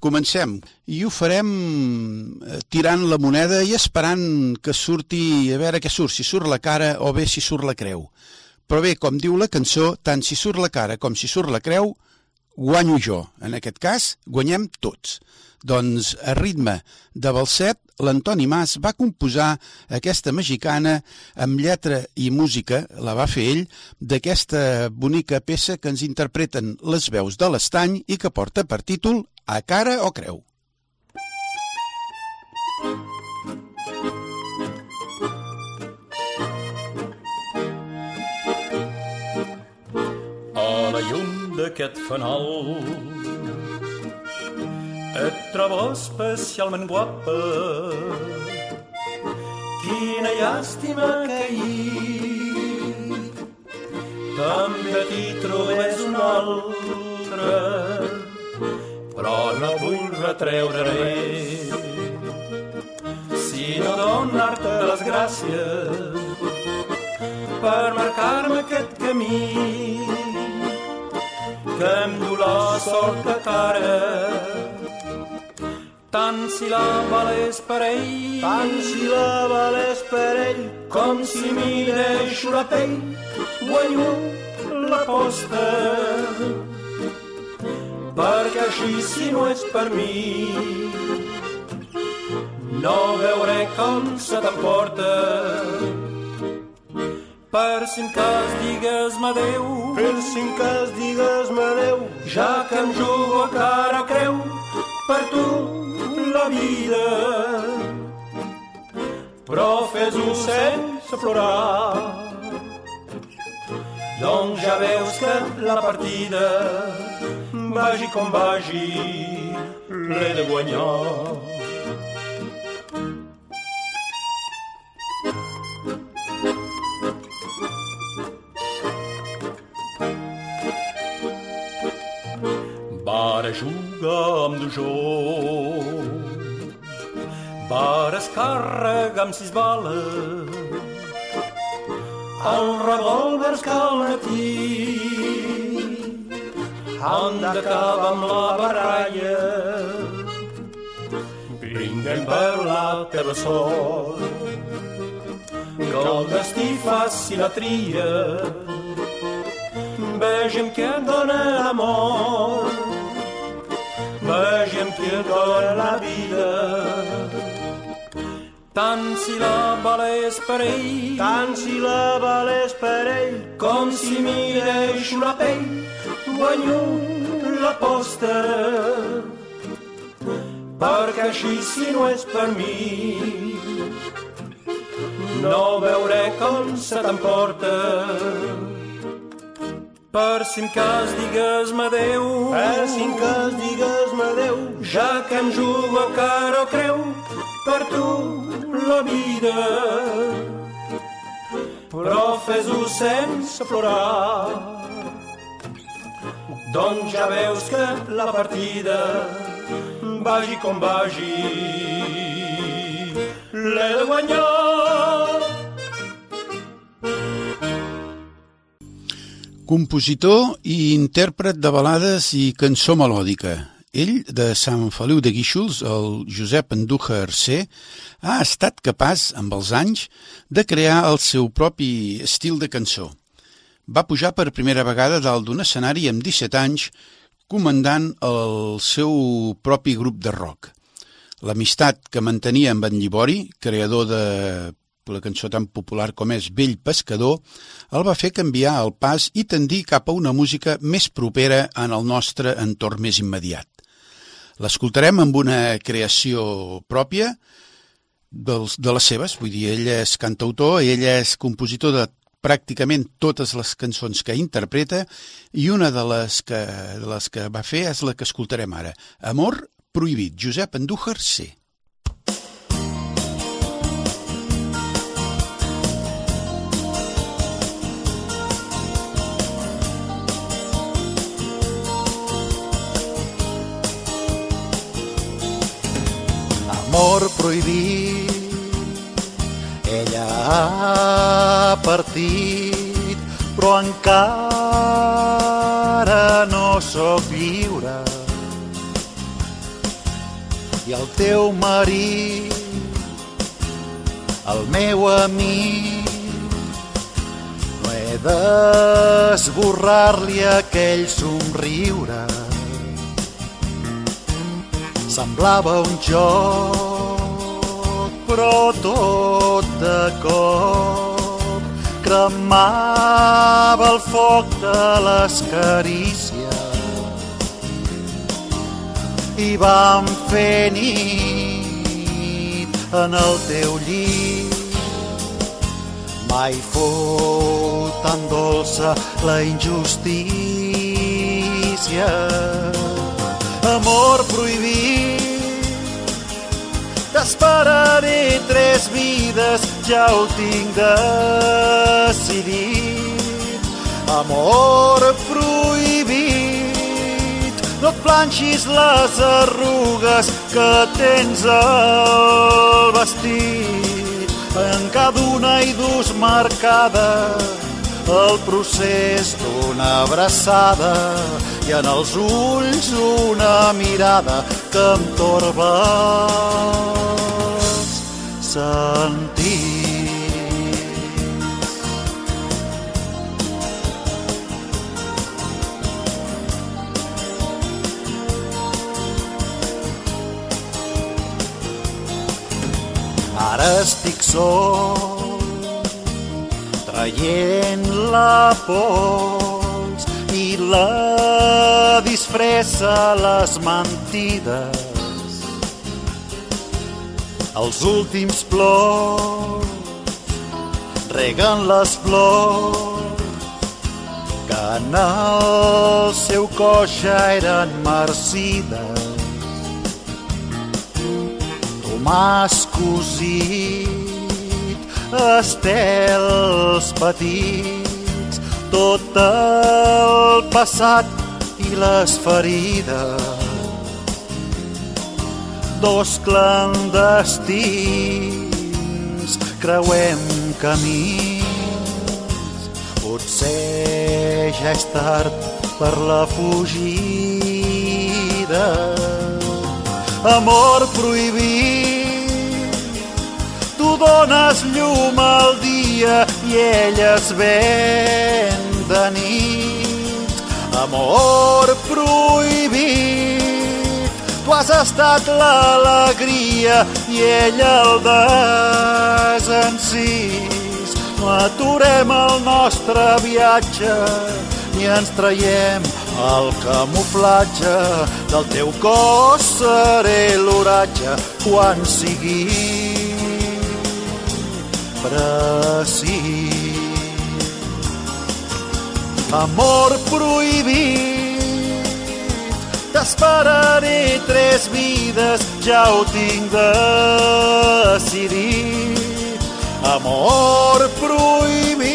Comencem, i ho farem eh, tirant la moneda i esperant que surti, a veure què surt, si surt la cara o bé si surt la creu. Però bé, com diu la cançó, tant si surt la cara com si surt la creu, guanyo jo. En aquest cas, guanyem tots. Doncs a ritme de balset, l'Antoni Mas va composar aquesta mexicana amb lletra i música, la va fer ell, d'aquesta bonica peça que ens interpreten les veus de l'estany i que porta per títol A cara o creu. A la llum d'aquest fanal et trobo especialment guapa. Quina llàstima que ahir també t'hi trobés un altre, però no vull retreure res, sinó donar-te les gràcies per marcar-me aquest camí que em du la sort de cara. Tant si la valés per ell, tant si la valés per ell, com si m'hi deixo la pell, guanyo l'aposta. Perquè així si no és per mi, no veuré com se t'emporta. Per si en cas digues-me adeu, per si en cas digues-me adeu, ja que em jugo a cara creu, per tu la vida. Però fes-ho sense plorar, doncs ja veus que la partida, vagi com vagi, l'he de guanyar. Bara jugar amb dujó, bara es càrrega amb sis bales, el revòlver matí han d'acabar amb la baralla. Vinguen per la teva sort, que el destí faci la tria, Vegem què dona l'amor, vegem què dona la vida. Tant si la valés per ell, tant si la valés per ell, com si m'hi deixo la pell, guanyo l'aposta. Perquè així si no és per mi, no veuré com se t'emporta. Per si en cas digues-me adeu, per si en cas digues-me adeu, ja que em jugo a cara o creu, per tu la vida. Però fes-ho sense plorar, doncs ja veus que la partida, vagi com vagi, l'he de guanyar. Compositor i intèrpret de balades i cançó melòdica. Ell, de Sant Feliu de Guíxols, el Josep Andújar C, ha estat capaç, amb els anys, de crear el seu propi estil de cançó. Va pujar per primera vegada dalt d'un escenari amb 17 anys, comandant el seu propi grup de rock. L'amistat que mantenia amb en Llibori, creador de la cançó tan popular com és Vell Pescador, el va fer canviar el pas i tendir cap a una música més propera en el nostre entorn més immediat. L'escoltarem amb una creació pròpia dels, de les seves, vull dir, ell és cantautor, ell és compositor de pràcticament totes les cançons que interpreta i una de les que, de les que va fer és la que escoltarem ara. Amor prohibit, Josep Andújar C. amor prohibit. Ella ha partit, però encara no sóc lliure. I el teu marit, el meu amic, no he d'esborrar-li aquell somriure Semblava un joc, però tot de cop cremava el foc de les carícies i vam fer nit en el teu llit. Mai fou tan dolça la injustícia amor prohibit. T'esperaré tres vides, ja ho tinc decidit. Amor prohibit, no et planxis les arrugues que tens al vestit. En cada una hi dus marcada el procés d'una abraçada en els ulls una mirada que em torba els sentits. Ara estic sol, traient la por la disfressa les mentides. Els últims plors reguen les flors que en el seu cos ja eren marcides. Tu m'has cosit estels petits tot el passat i les ferides. Dos clandestins creuem camins. Potser ja és tard per la fugida. Amor prohibit, tu dones llum al dia i elles ven de nit, amor prohibit. Tu has estat l'alegria i ella el desencís. No aturem el nostre viatge ni ens traiem el camuflatge del teu cos seré l'oratge quan sigui precís amor prohibit. T'esperaré tres vides, ja ho tinc decidit. Amor prohibit,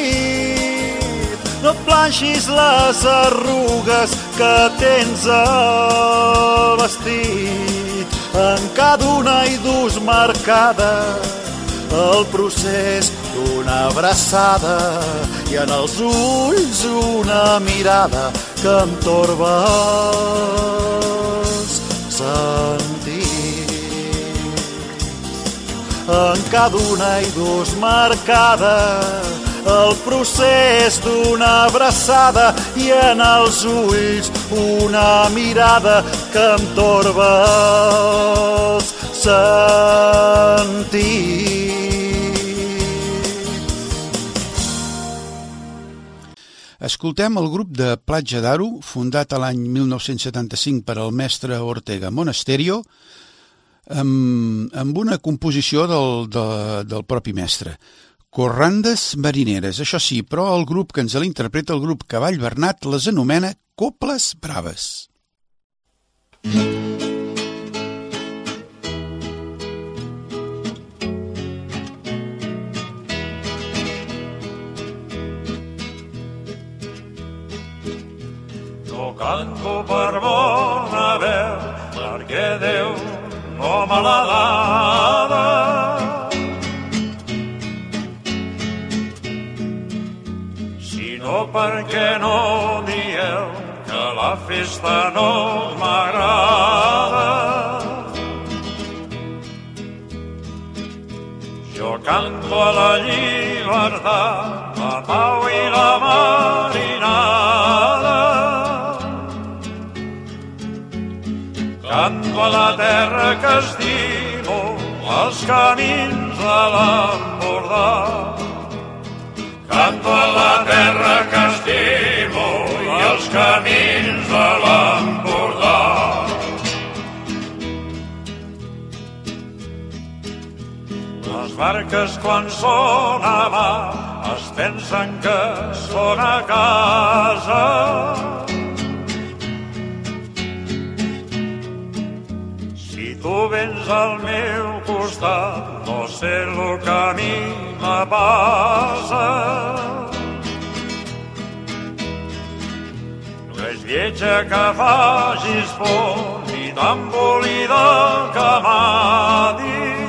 no et planxis les arrugues que tens al vestit. En cada una hi dus marcada el procés d'una abraçada i en els ulls una mirada que em torbes sentir. En cada una i dos marcada el procés d'una abraçada i en els ulls una mirada que em torbes sentir. Escoltem el grup de Platja d'Aro, fundat a l'any 1975 per al mestre Ortega Monasterio, amb, amb una composició del, de, del propi mestre. Corrandes marineres, això sí, però el grup que ens l'interpreta, el grup Cavall Bernat, les anomena Coples Braves. Mm canto per bona veu, perquè Déu no me l'ha dada. Sinó perquè no dieu que la festa no m'agrada. Jo canto a la llibertat, la pau i la marinada. Canto a la terra que estimo, els camins de l'Empordà. Canto a la terra que estimo i els camins de l'Empordà. Les barques quan són a mar es pensen que són a casa Tu vens al meu costat, no sé el que a mi me passa. No és lletja que facis por, ni tan volida que m'adis.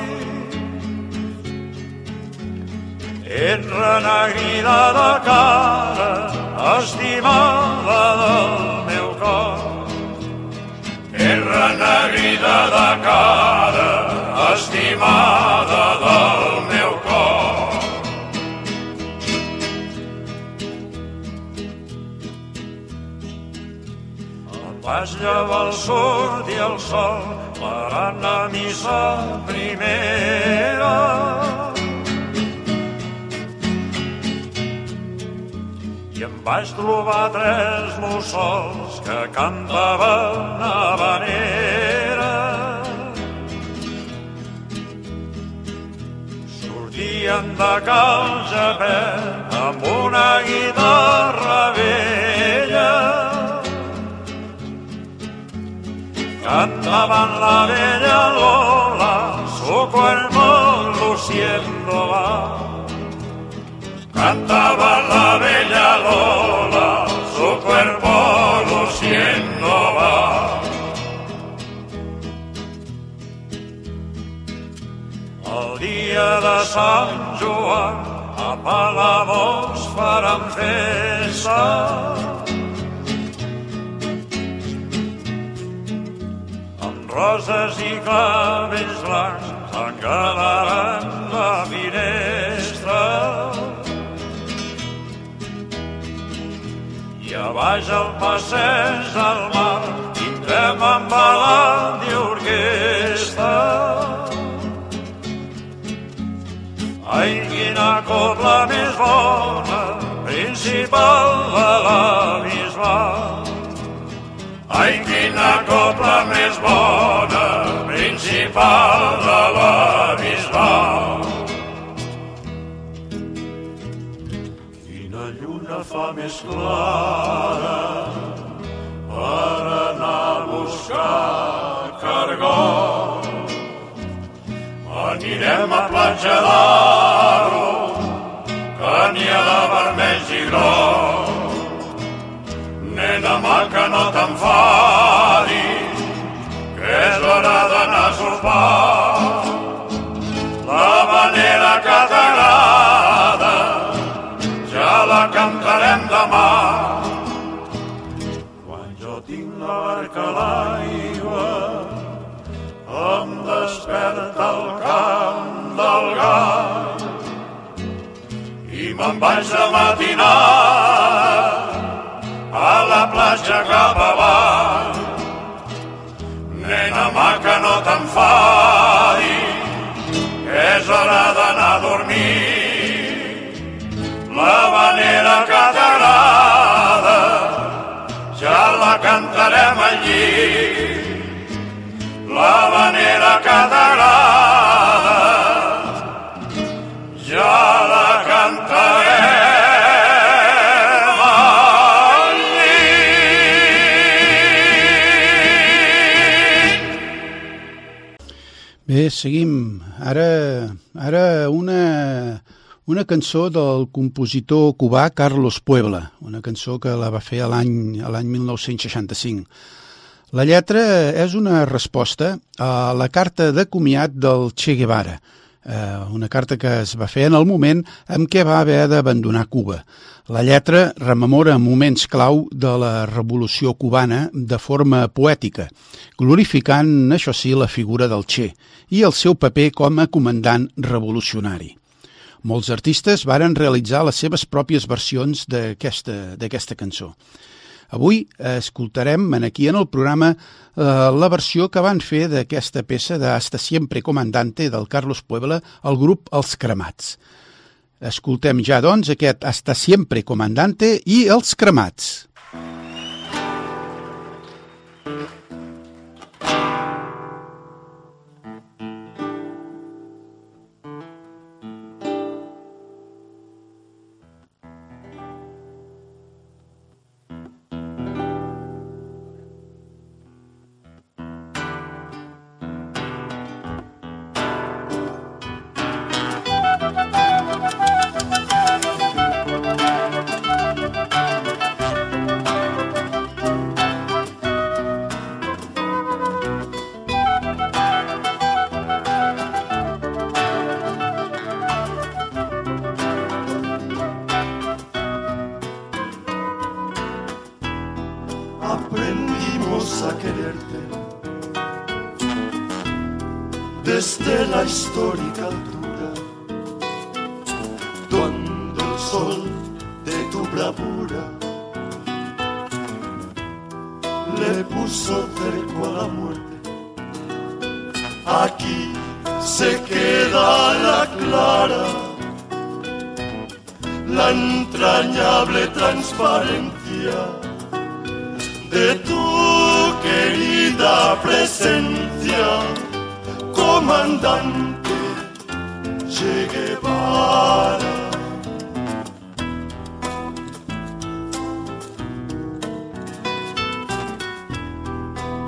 Ets renegrida de cara, estimada del meu cor, terra negrida de cara, estimada del meu cor. El pas lleva el surt i el sol, faran la missa primera. i em vaig trobar tres mussols que cantaven habanera. Sortien de Cal Japet amb una guitarra vella. Cantaban la bella Lola, su cuerpo luciendo va. Cantaba la bella Lola, su cuerpo Sant Joan a Palamós faran festa. Amb roses i clavells blancs engalaran la finestra. a baix al passeig del mar tindrem embalant i orquestra. Ai, quina cobla més bona, principal de la Bisbal. Ai, quina cobla més bona, principal de la Bisbal. lluna fa més clara per anar a buscar cargol. Anirem a platja d'Aro, groc. Nena maca, no t'enfadis, que és hora d'anar a sopar. Me'n vaig de matinar a la platja cap avall. Seguim. Ara, ara una, una cançó del compositor cubà Carlos Puebla, una cançó que la va fer l'any 1965. La lletra és una resposta a la carta de comiat del Che Guevara, eh, una carta que es va fer en el moment en què va haver d'abandonar Cuba. La lletra rememora moments clau de la revolució cubana de forma poètica, glorificant, això sí, la figura del Che i el seu paper com a comandant revolucionari. Molts artistes varen realitzar les seves pròpies versions d'aquesta cançó. Avui escoltarem en aquí en el programa eh, la versió que van fer d'aquesta peça de Hasta siempre comandante del Carlos Puebla el grup Els Cremats. Escoltem ja, doncs, aquest Hasta siempre comandante i Els Cremats.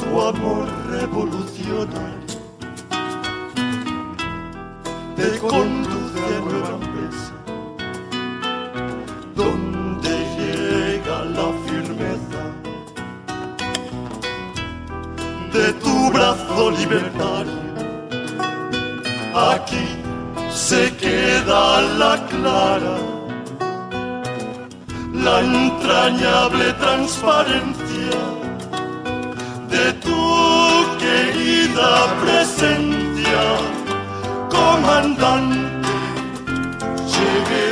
Tu amor revolucionario te conduce a nueva empresa, donde llega la firmeza de tu brazo libertario. Aquí se queda la clara, la entrañable transparencia querida presencia, comandante Che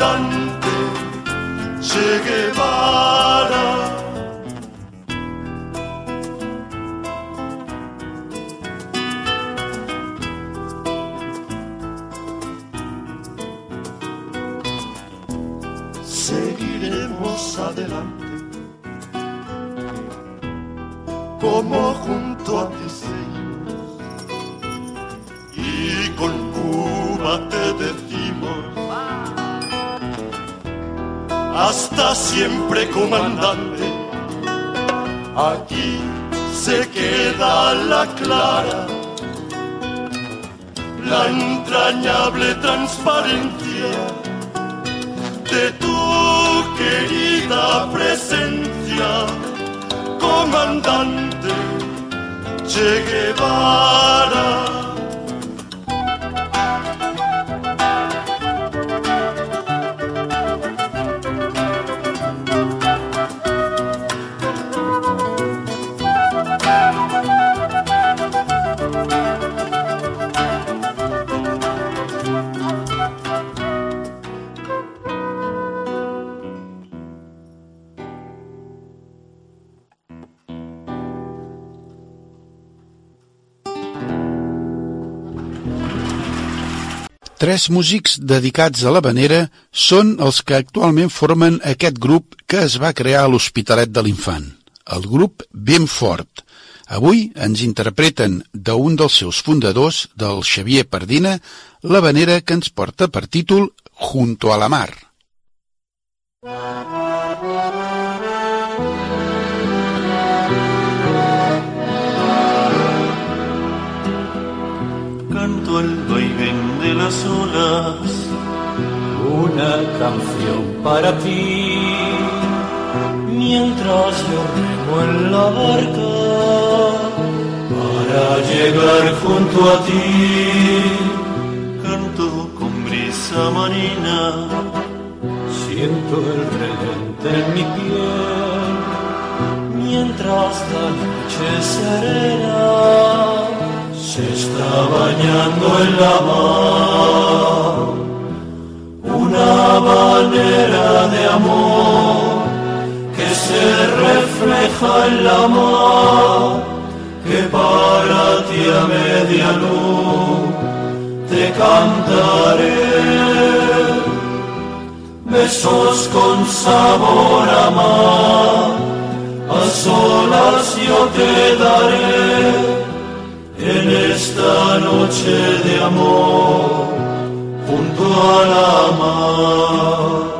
comandante Che Guevara. Seguiremos adelante como juntos siempre comandante. Aquí se queda la clara, la entrañable transparencia de tu querida presencia, comandante Che Guevara. Tres músics dedicats a l'Havanera són els que actualment formen aquest grup que es va crear a l'Hospitalet de l'Infant, el grup Ben Fort. Avui ens interpreten d'un dels seus fundadors, del Xavier Pardina, l'Havanera que ens porta per títol Junto a la Mar. Canto las una canción para ti. Mientras yo remo en la barca para llegar junto a ti, canto con brisa marina, siento el relente en mi piel. Mientras la noche serena se está bañando en la mar. Una manera de amor que se refleja en la mar, que para ti a media luz te cantaré. Besos con sabor a mar, a solas yo te daré en esta noche de amor junto a la mar.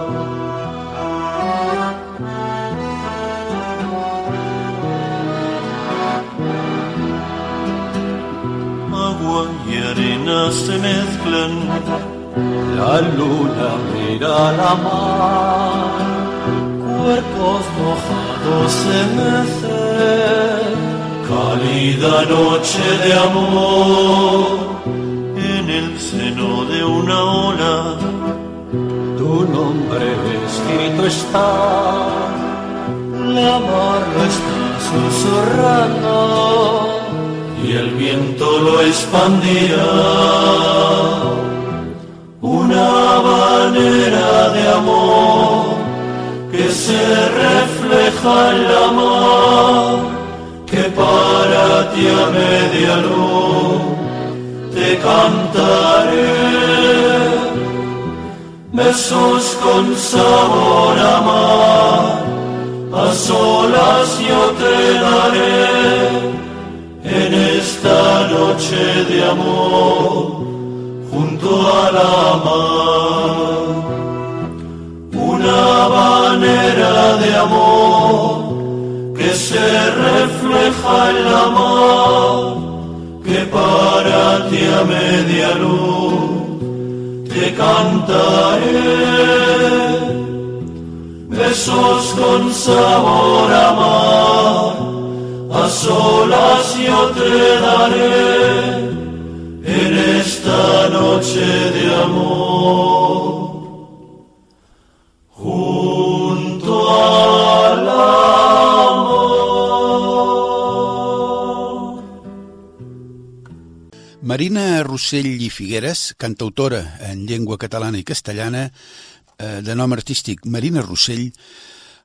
Agua y arena se mezclan, la luna mira la mar, cuerpos mojados se mecen noche de amor, en el seno de una ola, tu nombre escrito está, la mar lo está susurrando y el viento lo expandía. Una manera de amor que se refleja en la mar para ti a media luz te cantaré. Besos con sabor a mar, a solas yo te daré en esta noche de amor junto a la mar. Una manera de amor que se refleja en la mar, que para ti a media luz te cantaré. Besos con sabor a mar, a solas yo te daré en esta noche de amor. Marina Rossell i Figueres, cantautora en llengua catalana i castellana, eh, de nom artístic Marina Rossell,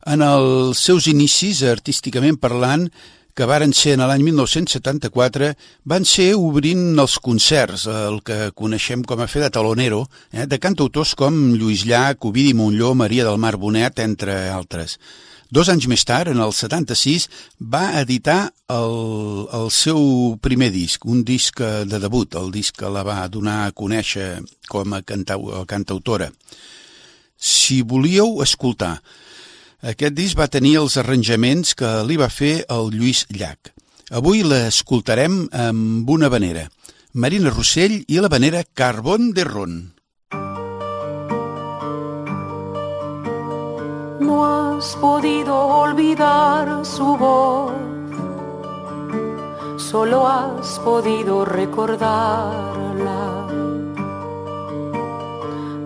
en els seus inicis, artísticament parlant, que varen ser en l'any 1974, van ser obrint els concerts, el que coneixem com a fer de talonero, eh, de cantautors com Lluís Llach, Ovidi Montlló, Maria del Mar Bonet, entre altres. Dos anys més tard, en el 76, va editar el, el seu primer disc, un disc de debut, el disc que la va donar a conèixer com a cantau, cantautora. Si volíeu escoltar, aquest disc va tenir els arranjaments que li va fer el Lluís Llach. Avui l'escoltarem amb una vanera, Marina Rossell i la vanera Carbón de Ron. No has podido olvidar su voz, solo has podido recordarla.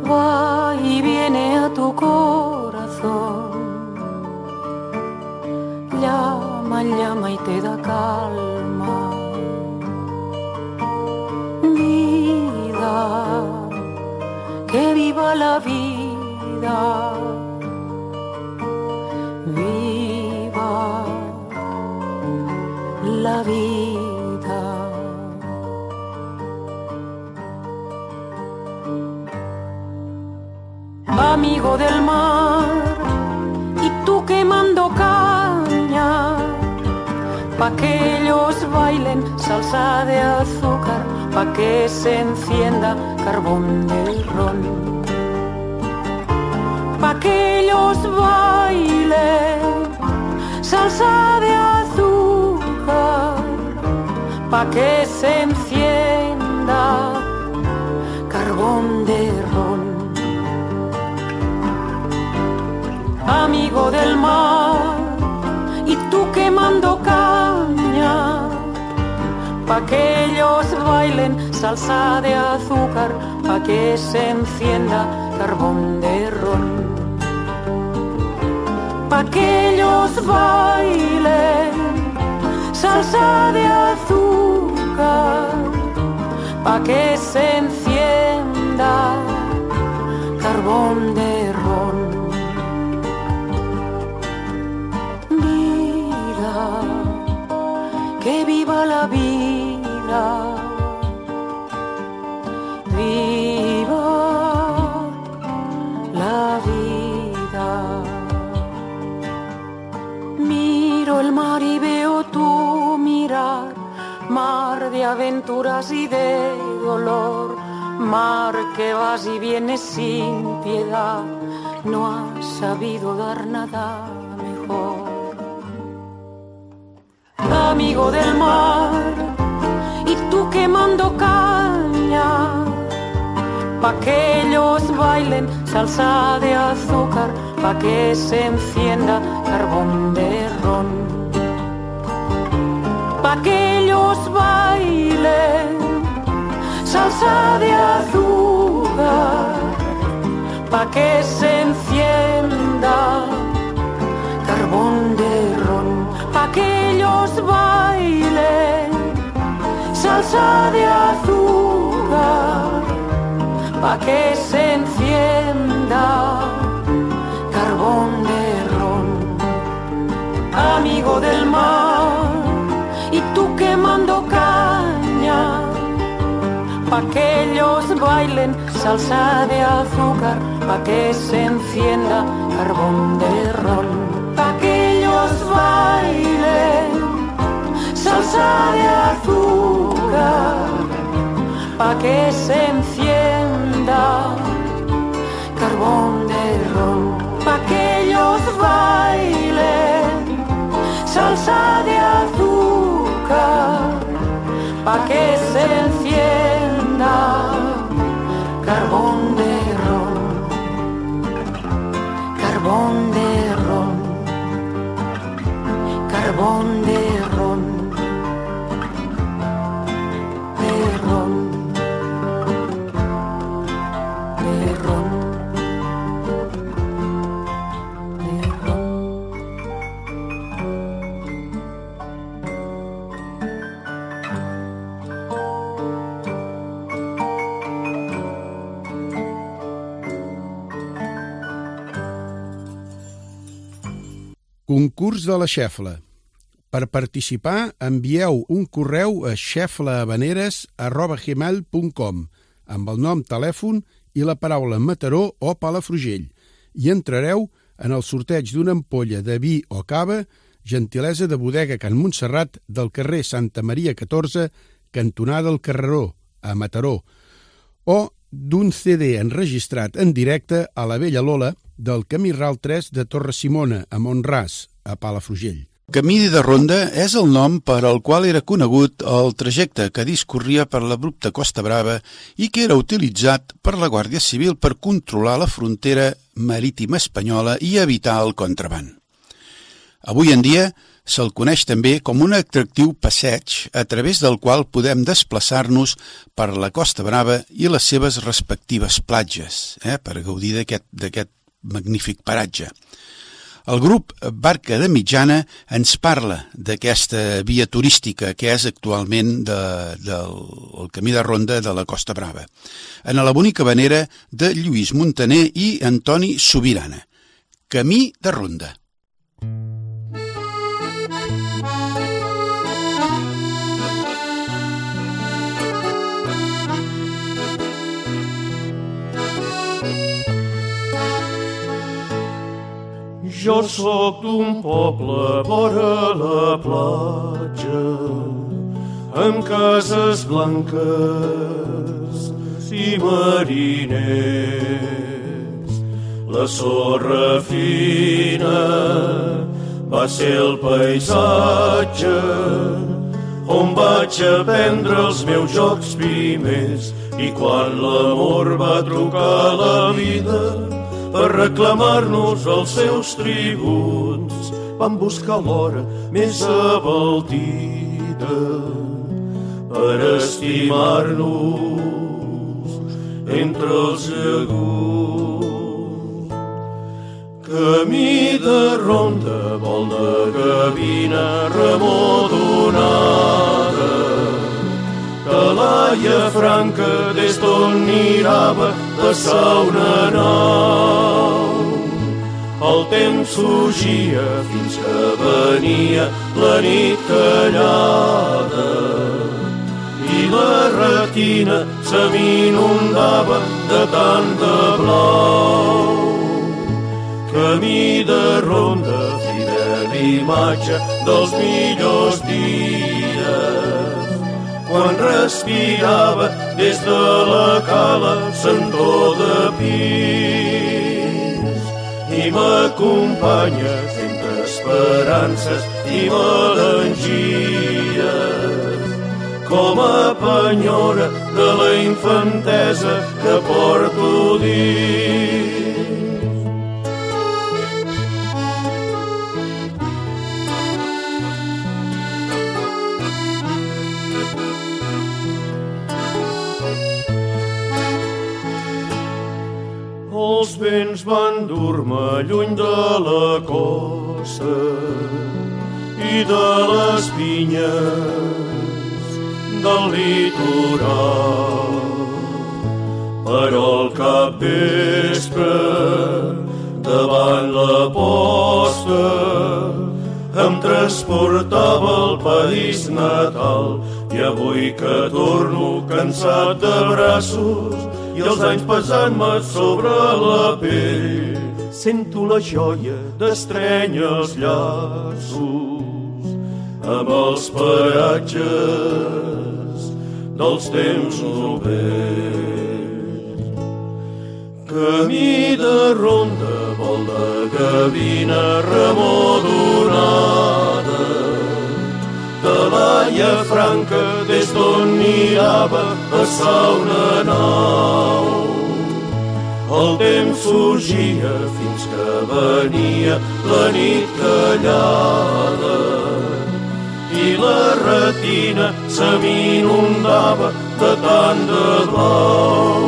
Va y viene a tu corazón, llama, llama y te da calma. Vida, que viva la vida la vida. Amigo del mar, y tú quemando caña, pa' que ellos bailen salsa de azúcar, pa' que se encienda carbón del ron pa' que ellos bailen salsa de azúcar, pa' que se encienda carbón de ron. Amigo del mar, y tú quemando caña, pa' que ellos bailen salsa de azúcar, pa' que se encienda carbón de ron pa' que ellos bailen salsa de azúcar, pa' que se encienda carbón de ron. Vida, que viva la vida. Aventuras y de dolor, mar que vas y vienes sin piedad, no has sabido dar nada mejor. Amigo del mar, y tú quemando caña, pa' que ellos bailen salsa de azúcar, pa' que se encienda carbón de ron. Pa' que ellos bailen salsa de azúcar, pa' que se encienda carbón de ron. Pa' que ellos bailen salsa de azúcar, pa' que se encienda carbón de ron. Amigo del mar, quemando caña, pa' que ellos bailen salsa de azúcar, pa' que se encienda carbón de ron. Pa' que ellos bailen salsa de azúcar, pa' que se encienda carbón de ron, pa' que ellos bailen salsa de azúcar, pa' que se encienda carbón de ron, carbón de ron, carbón de Concurs de la xefla. Per participar, envieu un correu a xeflahabaneres.gmail.com amb el nom, telèfon i la paraula Mataró o Palafrugell i entrareu en el sorteig d'una ampolla de vi o cava, gentilesa de bodega Can Montserrat del carrer Santa Maria 14, cantonada del Carreró, a Mataró, o d'un CD enregistrat en directe a la Vella Lola del Camí Ral 3 de Torre Simona, a Montràs, a Palafrugell. Camí de Ronda és el nom per al qual era conegut el trajecte que discorria per l'abrupta Costa Brava i que era utilitzat per la Guàrdia Civil per controlar la frontera marítima espanyola i evitar el contraband. Avui en dia se'l coneix també com un atractiu passeig a través del qual podem desplaçar-nos per la Costa Brava i les seves respectives platges, eh, per gaudir d'aquest magnífic paratge. El grup Barca de Mitjana ens parla d'aquesta via turística que és actualment de, del el camí de ronda de la Costa Brava, en la bonica vanera de Lluís Montaner i Antoni Sobirana. Camí de ronda. Jo sóc d'un poble vora la platja, amb cases blanques i mariners. La sorra fina va ser el paisatge on vaig aprendre els meus jocs primers i quan l'amor va trucar la vida per reclamar-nos els seus tributs. Vam buscar l'hora més abaltida per estimar-nos entre els llaguts. Camí de ronda, vol de cabina remodonada, Talaia franca des d'on mirava passar una nau. El temps fugia fins que venia la nit callada i la retina se m'inundava de tant de blau. Camí de ronda, fidel imatge dels millors dies, quan respirava des de la cala sentor de pis i m'acompanya sempre esperances i melangies com a penyora de la infantesa que porto dins. Lluny de la costa i de les vinyes del litoral. Però al capvespre, davant la posta, em transportava al país natal i avui que torno cansat de braços i els anys pesant-me sobre la pell sento la joia d'estrènyer els llaços amb els paratges dels temps novells. Camí de ronda, vol de gavina remodonada, talaia franca des d'on mirava passar una nau. El temps fugia fins que venia la nit callada i la retina se m'inundava de tant de blau.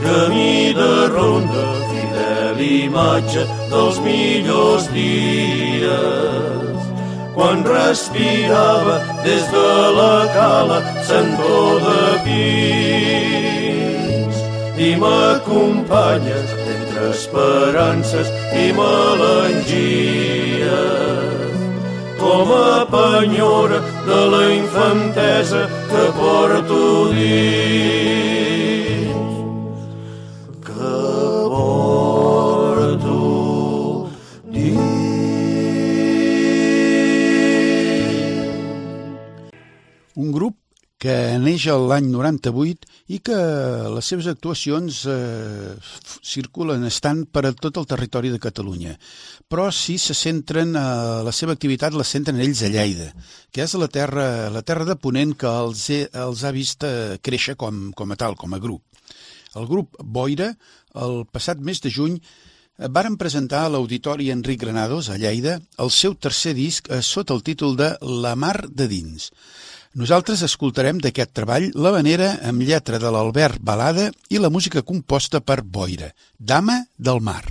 Camí de ronda, fidel imatge dels millors dies, quan respirava des de la cala sentor de pins i m'acompanya entre esperances i melangies l'enyora de la infantesa que porto dins. Que neix l'any 98 i que les seves actuacions eh, circulen, estan per a tot el territori de Catalunya. Però sí se centren, eh, la seva activitat la centren ells a Lleida, que és la terra, la terra de Ponent que els, he, els ha vist eh, créixer com, com a tal, com a grup. El grup Boira, el passat mes de juny, eh, varen presentar a l'Auditori Enric Granados, a Lleida, el seu tercer disc sota el títol de La mar de dins. Nosaltres escoltarem d'aquest treball la vanera amb lletra de l'Albert Balada i la música composta per Boira, Dama del Mar.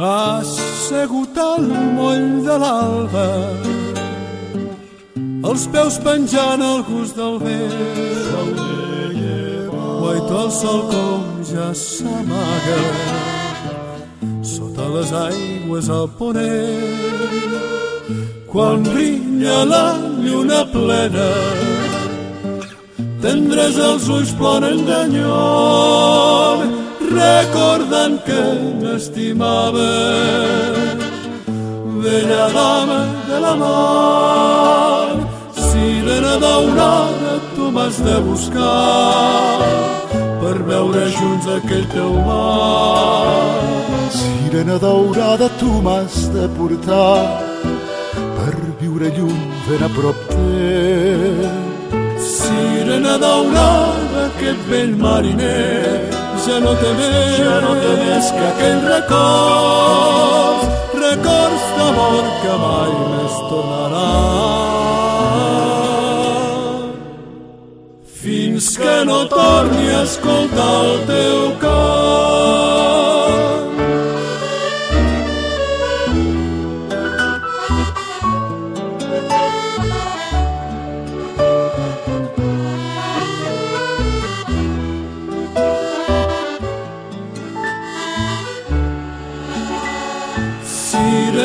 Assegut al moll de l'alba, els peus penjant al gust del vent. Guaito el sol com ja s'amaga, sota les aigües al ponent. Quan brilla la lluna plena, tendres els ulls ploren d'enyor, recordant que m'estimava. Vella dama de la mar, sirena daurada, tu m'has de buscar per veure junts aquell teu mar. Sirena daurada, tu m'has de portar per viure lluny ben a prop teu. Sirena daurada, aquest vell mariner, ja no té més, ja no té més que aquell record, records d'amor que mai més tornaran. Fins que no torni a escoltar el teu cant.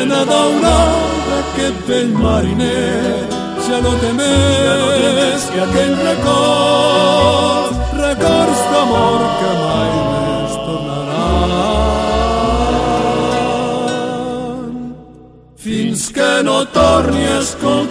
Sirena daurada, aquest vell mariner ja no més que aquell record, records d'amor que mai més tornaran. Fins que no torni a escoltar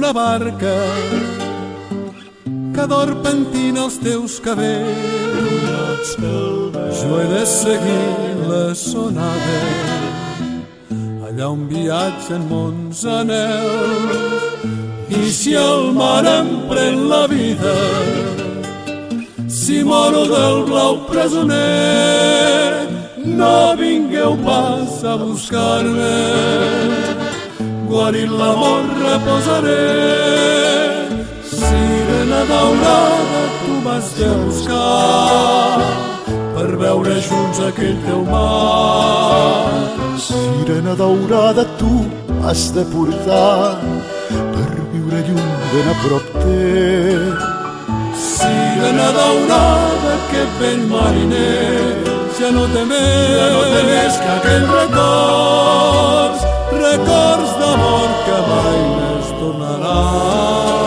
una barca que dorm pentina els teus cabells. Jo he de seguir la sonada allà on viatgen mons anels. I si el mar em pren la vida, si moro del blau presoner, no vingueu pas a buscar-me guarit l'amor reposaré. Sirena daurada, tu m'has de buscar per veure junts aquell teu mar. Sirena daurada, tu has de portar per viure lluny ben a prop teu. Sirena daurada, que vell mariner ja no té més, ja no té més que aquell records, records d'amor que mai més tornaran.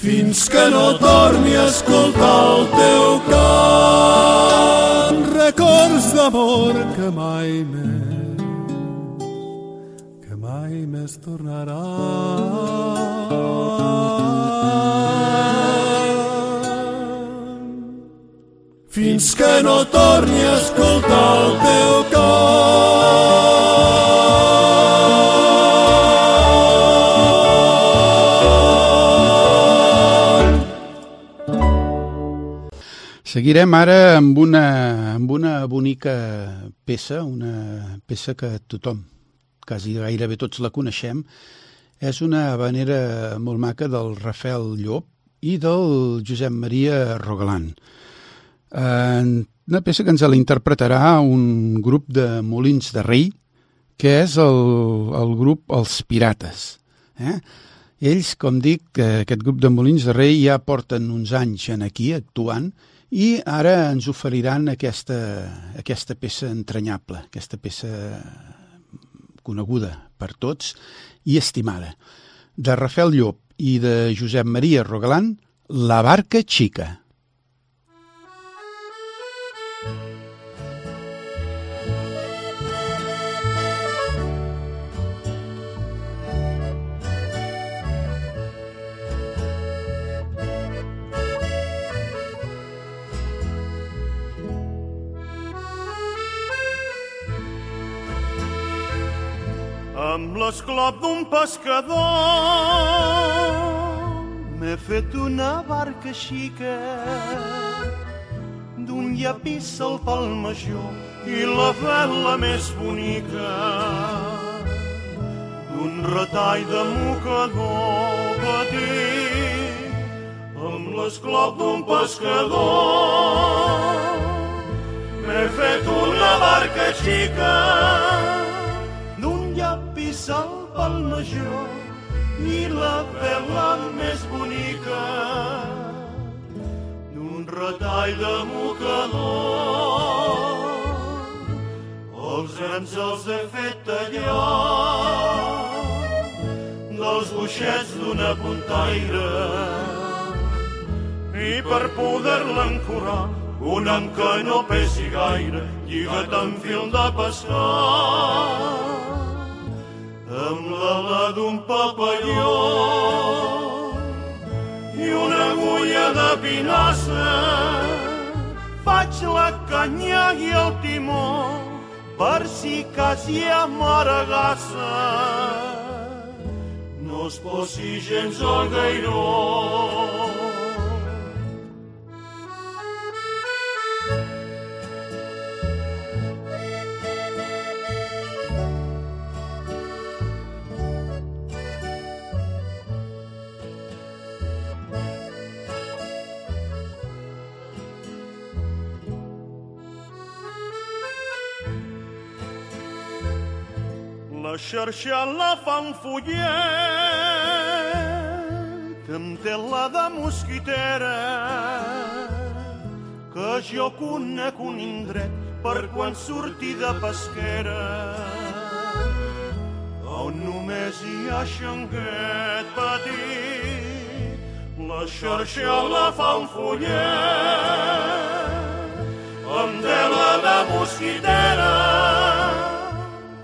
Fins que no torni a escoltar el teu cant, records d'amor que mai més, que mai més tornarà. Fins que no torni a escoltar el teu cor. Seguirem ara amb una, amb una bonica peça, una peça que tothom, quasi gairebé tots la coneixem. És una habanera molt maca del Rafael Llop i del Josep Maria Rogalan. Eh, una peça que ens la interpretarà un grup de Molins de Rei, que és el, el grup Els Pirates. Eh? Ells, com dic, aquest grup de Molins de Rei ja porten uns anys en aquí actuant i ara ens oferiran aquesta, aquesta peça entranyable, aquesta peça coneguda per tots i estimada. De Rafael Llop i de Josep Maria Rogalan, La barca xica. Amb l'esclop d'un pescador m'he fet una barca xica d'un llapis al pal major i la vela més bonica d'un retall de mocador petit. Amb l'esclop d'un pescador m'he fet una barca xica sal pel major i la vela més bonica. D'un retall de mocador. Els grans els he fet tallar dels buixets d'una puntaire i per poder-la encurar un amb que no pesi gaire lligat amb fil de pescar amb l'ala d'un papalló i una agulla de pinassa faig la canya i el timó per si cas hi ha maragassa no es posi gens al gairó La xarxa la fa un follet amb tela de mosquitera que jo conec un indret per quan surti de pesquera on només hi ha xanguet petit la xarxa la fa un follet amb tela de mosquitera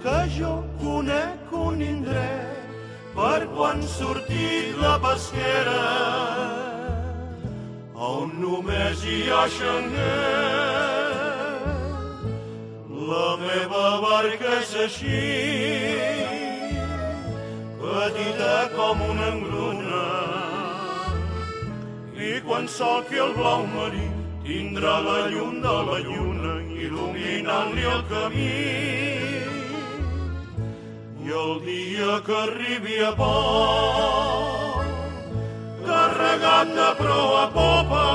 que jo conec un indret per quan sortit la pesquera. On només hi ha. La meva barca és així, petita com una engruna, i quan solqui el blau marí tindrà la llum de la lluna il·luminant-li el camí el dia que arribi a port, carregat de proa a popa,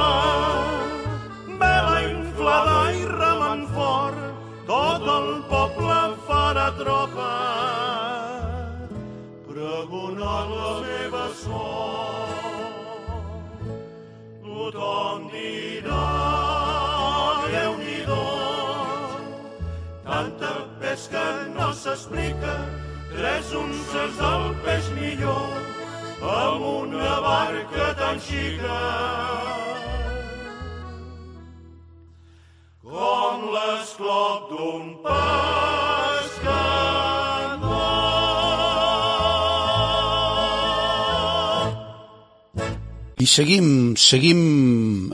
vela inflada i remant fort, tot el poble farà tropa, pregonant la meva sort. Tothom dirà, Déu-n'hi-do, tanta pesca no s'explica, tres unces del peix millor amb una barca tan xica. Com l'esclop d'un I seguim, seguim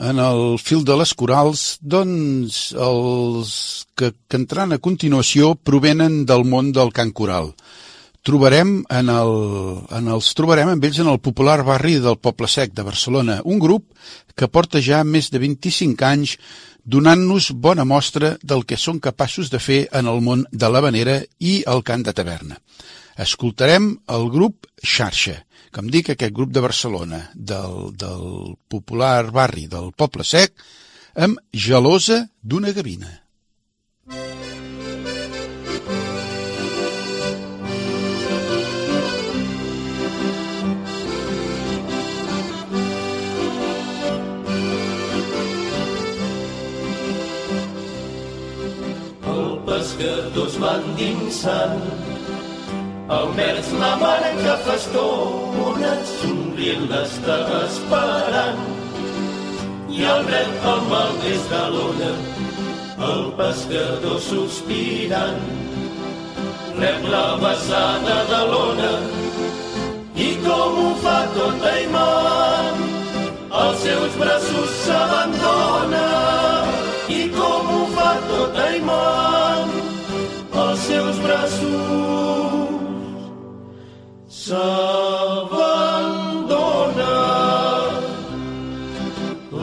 en el fil de les corals, doncs els que cantaran a continuació provenen del món del cant coral. Trobarem en el, en els trobarem amb ells en el popular barri del Poble Sec de Barcelona, un grup que porta ja més de 25 anys donant-nos bona mostra del que són capaços de fer en el món de l'havanera i el cant de taverna. Escoltarem el grup Xarxa, com dic, aquest grup de Barcelona, del, del popular barri del Poble Sec, amb Gelosa d'una gavina. Pescadors van dinsant. Al vers la mar que festona, somrient l'està esperant. I al dret el mal des de l'ona, el pescador sospirant. Rep la vessada de l'ona i com ho fa tot aimant, els seus braços s'abandona els seus braços s'abandona.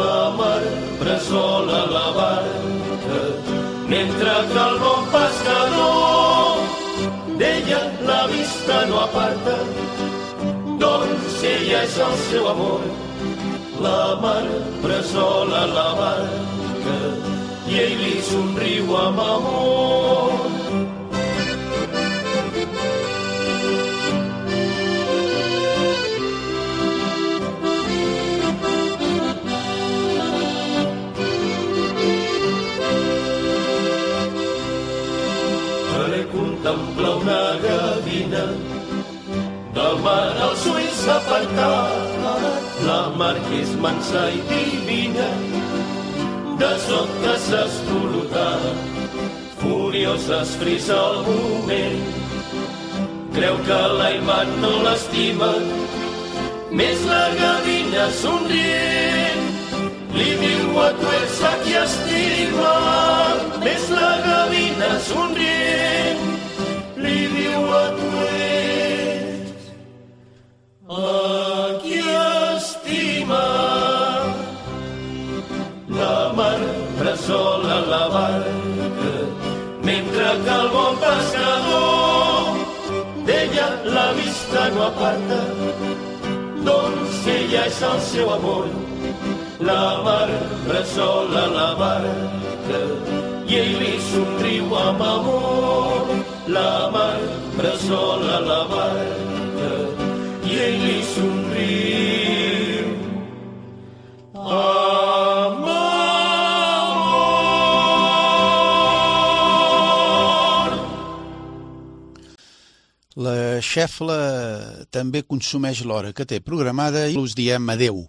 La mar pressola la barca, mentre que el bon pescador d'ella la vista no aparta, doncs ella és el seu amor. La mar pressola la barca i ell li somriu amb amor. Mar als ulls apartat la mar que és mansa i divina de sobte s'espolutà furiosa es frisa el moment creu que l'Aiman no l'estima. Més la gavina somrient li diu a tu ets a qui estima. Més la gavina somrient li diu a tu qui estima. La mar pressola la barca, mentre que el bon pescador d'ella la vista no aparta, doncs ella és el seu amor. La mar pressola la barca i ell li somriu amb amor. La mar pressola xefla també consumeix l'hora que té programada i us diem adeu.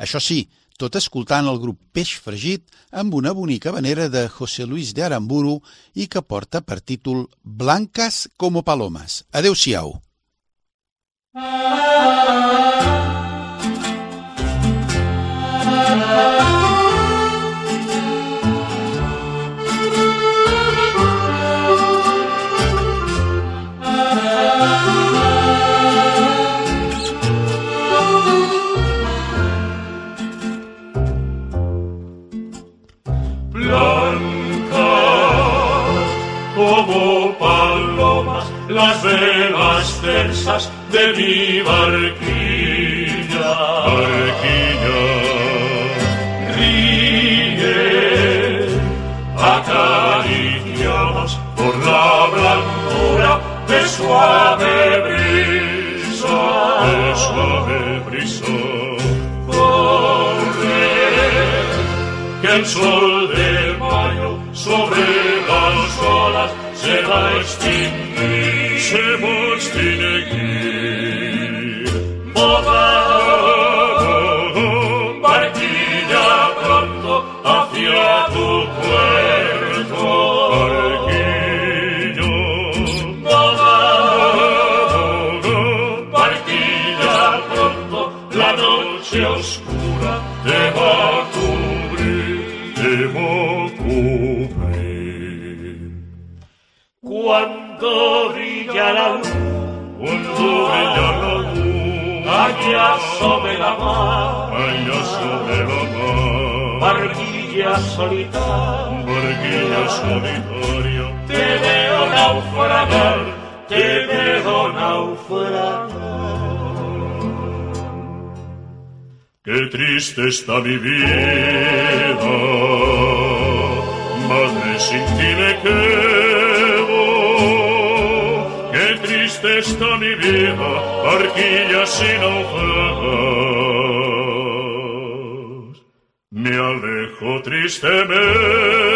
Això sí, tot escoltant el grup Peix Fregit amb una bonica vanera de José Luis de Aramburu i que porta per títol Blancas como palomas. Adeu-siau. Blancas las velas tersas de mi barquilla. Barquilla. Ríe, acariciadas por la blancura de suave brisa. De suave brisa. Corre, que el sol de mayo sobre las olas se va a sobre la mar, allá sobre la mar, barquilla solitaria, barquilla solitaria, te veo naufragar, te veo naufragar. Qué triste está mi vida, madre sin ti me quedo. Triste está mi vida, barquilla sin naufragas. Me alejo tristemente,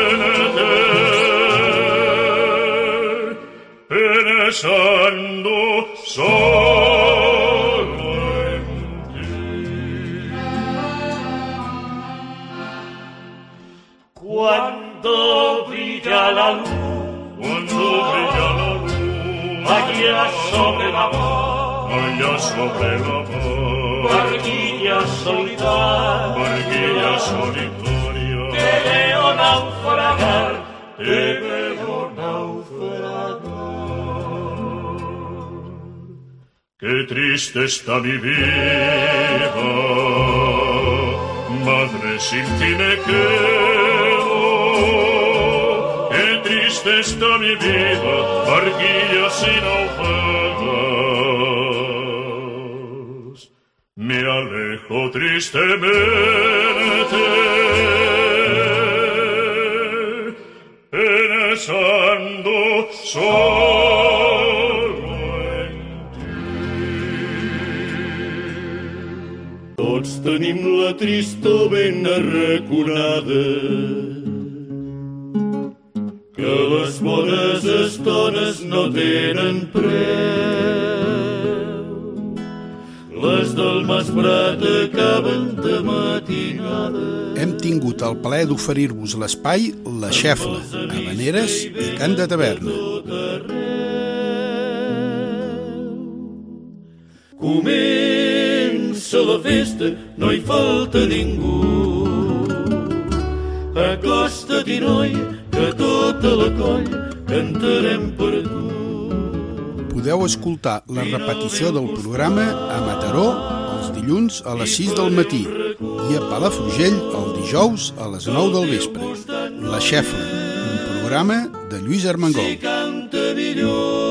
allá sobre la mar, barquilla solitaria, barquilla solitaria, te veo naufragar, te veo naufragar. qué triste está mi vida, madre sin ti me quedo, qué triste está mi vida, barquilla sin naufragas, alejo tristemente, pensando solo en Tots tenim la trista ben arraconada que les bones estones no tenen preu. Del Masprat acaben de matinada. Hem tingut el plaer d'oferir-vos l'espai La Xefla, Habaneres i Cant de Taverna. Comença la festa, no hi falta ningú. Acosta't-hi, noi, que tota la colla cantarem per tu. Podeu escoltar la repetició del programa a Mataró els dilluns a les 6 del matí i a Palafrugell el dijous a les 9 del vespre. La Xefla, un programa de Lluís Armengol. Millor